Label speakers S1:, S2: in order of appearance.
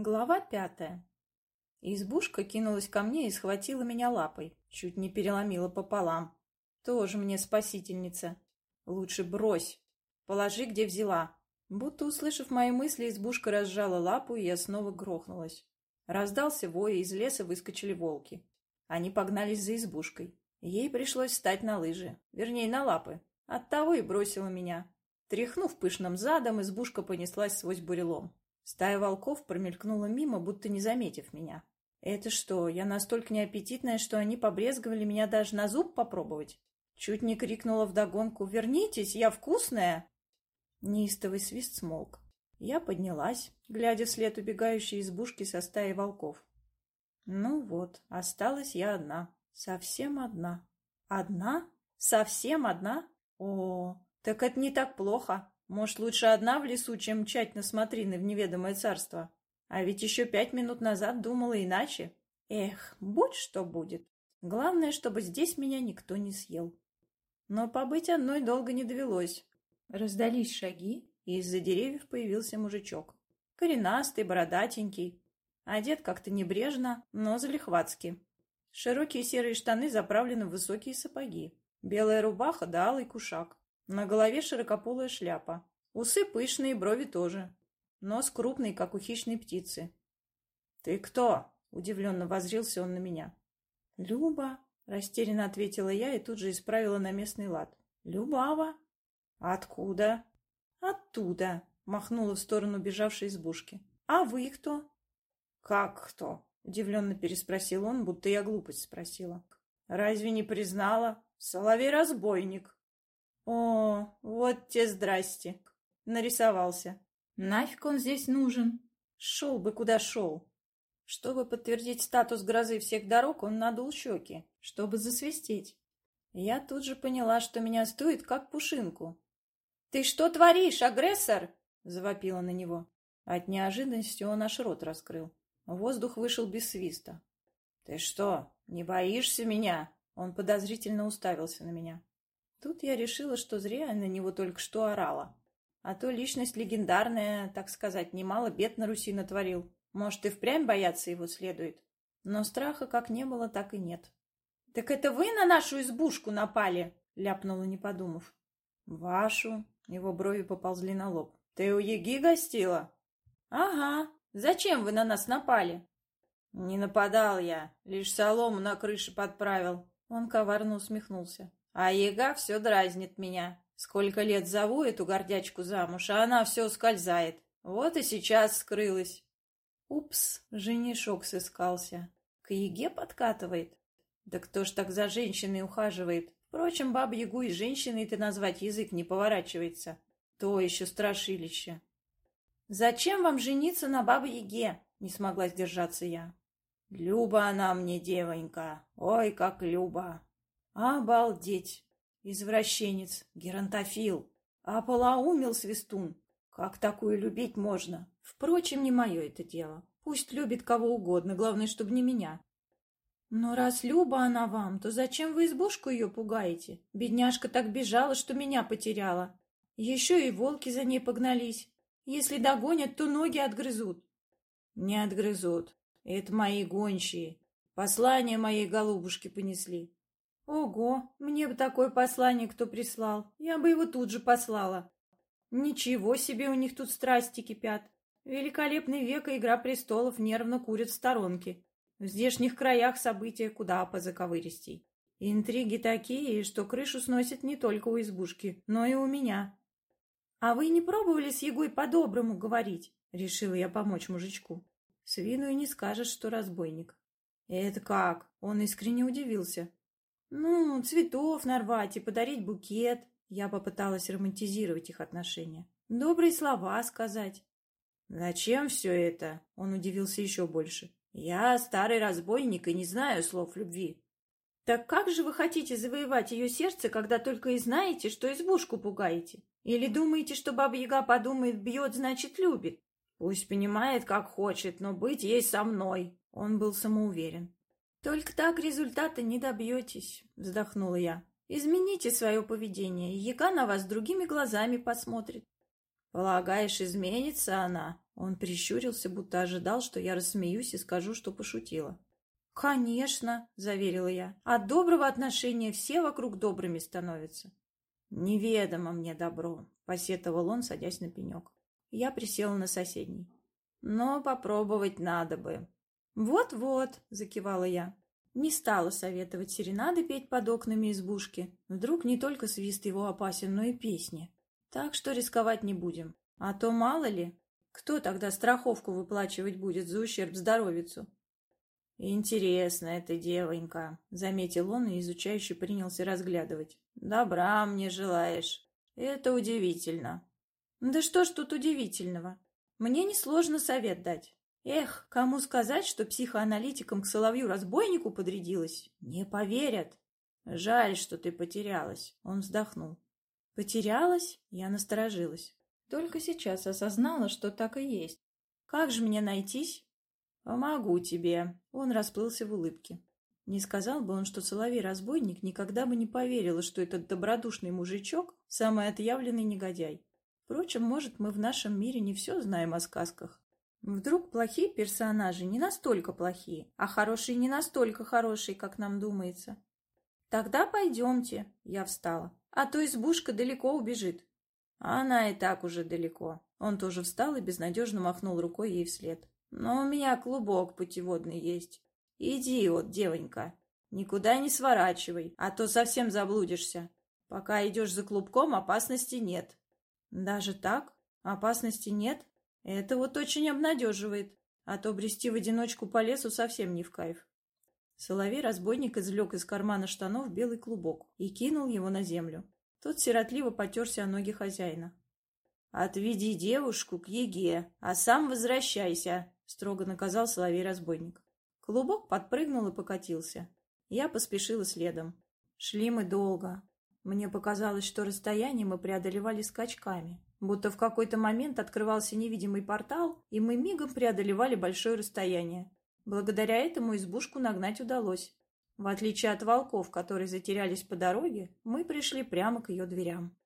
S1: Глава пятая. Избушка кинулась ко мне и схватила меня лапой. Чуть не переломила пополам. Тоже мне спасительница. Лучше брось. Положи, где взяла. Будто услышав мои мысли, избушка разжала лапу, и я снова грохнулась. Раздался вой, и из леса выскочили волки. Они погнались за избушкой. Ей пришлось встать на лыжи, вернее, на лапы. Оттого и бросила меня. Тряхнув пышным задом, избушка понеслась сквозь бурелом. Стая волков промелькнула мимо, будто не заметив меня. Это что, я настолько неаппетитная, что они побрезговали меня даже на зуб попробовать? Чуть не крикнула вдогонку «Вернитесь, я вкусная!» Неистовый свист смолк. Я поднялась, глядя вслед убегающей избушки со стаей волков. Ну вот, осталась я одна. Совсем одна. Одна? Совсем одна? О, так это не так плохо. Может, лучше одна в лесу, чем мчать на смотрины в неведомое царство. А ведь еще пять минут назад думала иначе. Эх, будь что будет. Главное, чтобы здесь меня никто не съел. Но побыть одной долго не довелось. Раздались шаги, и из-за деревьев появился мужичок. Коренастый, бородатенький. Одет как-то небрежно, но залихватски. Широкие серые штаны заправлены в высокие сапоги. Белая рубаха да алый кушак. На голове широкополая шляпа. Усы пышные, брови тоже. Нос крупный, как у хищной птицы. «Ты кто?» — удивленно возрился он на меня. «Люба», — растерянно ответила я и тут же исправила на местный лад. «Любава». «Откуда?» «Оттуда», — махнула в сторону бежавшей избушки. «А вы кто?» «Как кто?» — удивленно переспросил он, будто я глупость спросила. «Разве не признала? Соловей-разбойник». «О, вот те здрасте!» — нарисовался. Нафиг он здесь нужен? Шел бы, куда шел. Чтобы подтвердить статус грозы всех дорог, он надул щеки, чтобы засвистеть. Я тут же поняла, что меня стоит как пушинку. «Ты что творишь, агрессор?» — завопила на него. От неожиданности он аж рот раскрыл. Воздух вышел без свиста. «Ты что, не боишься меня?» Он подозрительно уставился на меня. Тут я решила, что зря я на него только что орала. А то личность легендарная, так сказать, немало бед на Руси натворил. Может, и впрямь бояться его следует. Но страха как не было, так и нет. — Так это вы на нашу избушку напали? — ляпнула, не подумав. — Вашу? — его брови поползли на лоб. — Ты у Еги гостила? — Ага. Зачем вы на нас напали? — Не нападал я, лишь солому на крыше подправил. Он коварно усмехнулся. — А Ега все дразнит меня. Сколько лет зову эту гордячку замуж, а она все скользает. Вот и сейчас скрылась. Упс, женишок сыскался. К Еге подкатывает. Да кто ж так за женщиной ухаживает? Впрочем, баб-ягу и женщиной-то назвать язык не поворачивается. То еще страшилище. «Зачем вам жениться на бабе-яге?» — не смогла сдержаться я. «Люба она мне, девонька. Ой, как Люба!» «Обалдеть! Извращенец, геронтофил. Полоумел свистун. Как такую любить можно? Впрочем, не мое это дело. Пусть любит кого угодно, главное, чтобы не меня. Но раз Люба она вам, то зачем вы избушку ее пугаете? Бедняжка так бежала, что меня потеряла. Еще и волки за ней погнались. Если догонят, то ноги отгрызут. Не отгрызут. Это мои гончие. Послание моей голубушки понесли. Ого, мне бы такое послание кто прислал. Я бы его тут же послала. Ничего себе у них тут страсти кипят. Великолепный век и Игра престолов нервно курят в сторонке. В здешних краях события куда позаковыристей. Интриги такие, что крышу сносит не только у избушки, но и у меня. А вы не пробовали с Егой по-доброму говорить? Решила я помочь мужичку. С виду и не скажешь, что разбойник. Это как? Он искренне удивился. Ну, цветов нарвать и подарить букет. Я попыталась романтизировать их отношения. Добрые слова сказать. «Зачем все это?» — он удивился еще больше. «Я старый разбойник и не знаю слов любви». «Так как же вы хотите завоевать ее сердце, когда только и знаете, что избушку пугаете? Или думаете, что Баба-Яга подумает, бьет, значит, любит? Пусть понимает, как хочет, но быть ей со мной». Он был самоуверен. «Только так результата не добьетесь», — вздохнула я. «Измените свое поведение, и яга на вас другими глазами посмотрит». «Полагаешь, изменится она?» Он прищурился, будто ожидал, что я рассмеюсь и скажу, что пошутила. «Конечно», — заверила я, — «от доброго отношения все вокруг добрыми становятся». «Неведомо мне добро», — посетовал он, садясь на пенек. Я присела на соседний. «Но попробовать надо бы». «Вот-вот», — закивала я. Не стала советовать серенады петь под окнами избушки. Вдруг не только свист его опасен, но и песни. Так что рисковать не будем. А то мало ли, кто тогда страховку выплачивать будет за ущерб здоровицу? «Интересная ты девонька», — заметил он и изучающе принялся разглядывать. «Добра мне желаешь. Это удивительно». «Да что ж тут удивительного? Мне несложно совет дать. Эх, кому сказать, что психоаналитиком к Соловью-разбойнику подрядилась? Не поверят. Жаль, что ты потерялась». Он вздохнул. «Потерялась?» Я насторожилась. Только сейчас осознала, что так и есть. «Как же мне найтись?» «Помогу тебе!» Он расплылся в улыбке. Не сказал бы он, что Соловей-разбойник никогда бы не поверила, что этот добродушный мужичок – самый отъявленный негодяй. Впрочем, может, мы в нашем мире не все знаем о сказках. Вдруг плохие персонажи не настолько плохие, а хорошие не настолько хорошие, как нам думается. Тогда пойдемте, я встала, а то избушка далеко убежит. Она и так уже далеко. Он тоже встал и безнадежно махнул рукой ей вслед. Но у меня клубок путеводный есть. Иди вот, девонька, никуда не сворачивай, а то совсем заблудишься. Пока идешь за клубком, опасности нет. Даже так? Опасности нет? Это вот очень обнадеживает, а то брести в одиночку по лесу совсем не в кайф. Соловей-разбойник извлек из кармана штанов белый клубок и кинул его на землю. Тот сиротливо потерся о ноги хозяина. «Отведи девушку к Еге, а сам возвращайся», — строго наказал соловей-разбойник. Клубок подпрыгнул и покатился. Я поспешила следом. Шли мы долго. Мне показалось, что расстояние мы преодолевали скачками. Будто в какой-то момент открывался невидимый портал, и мы мигом преодолевали большое расстояние. Благодаря этому избушку нагнать удалось. В отличие от волков, которые затерялись по дороге, мы пришли прямо к ее дверям.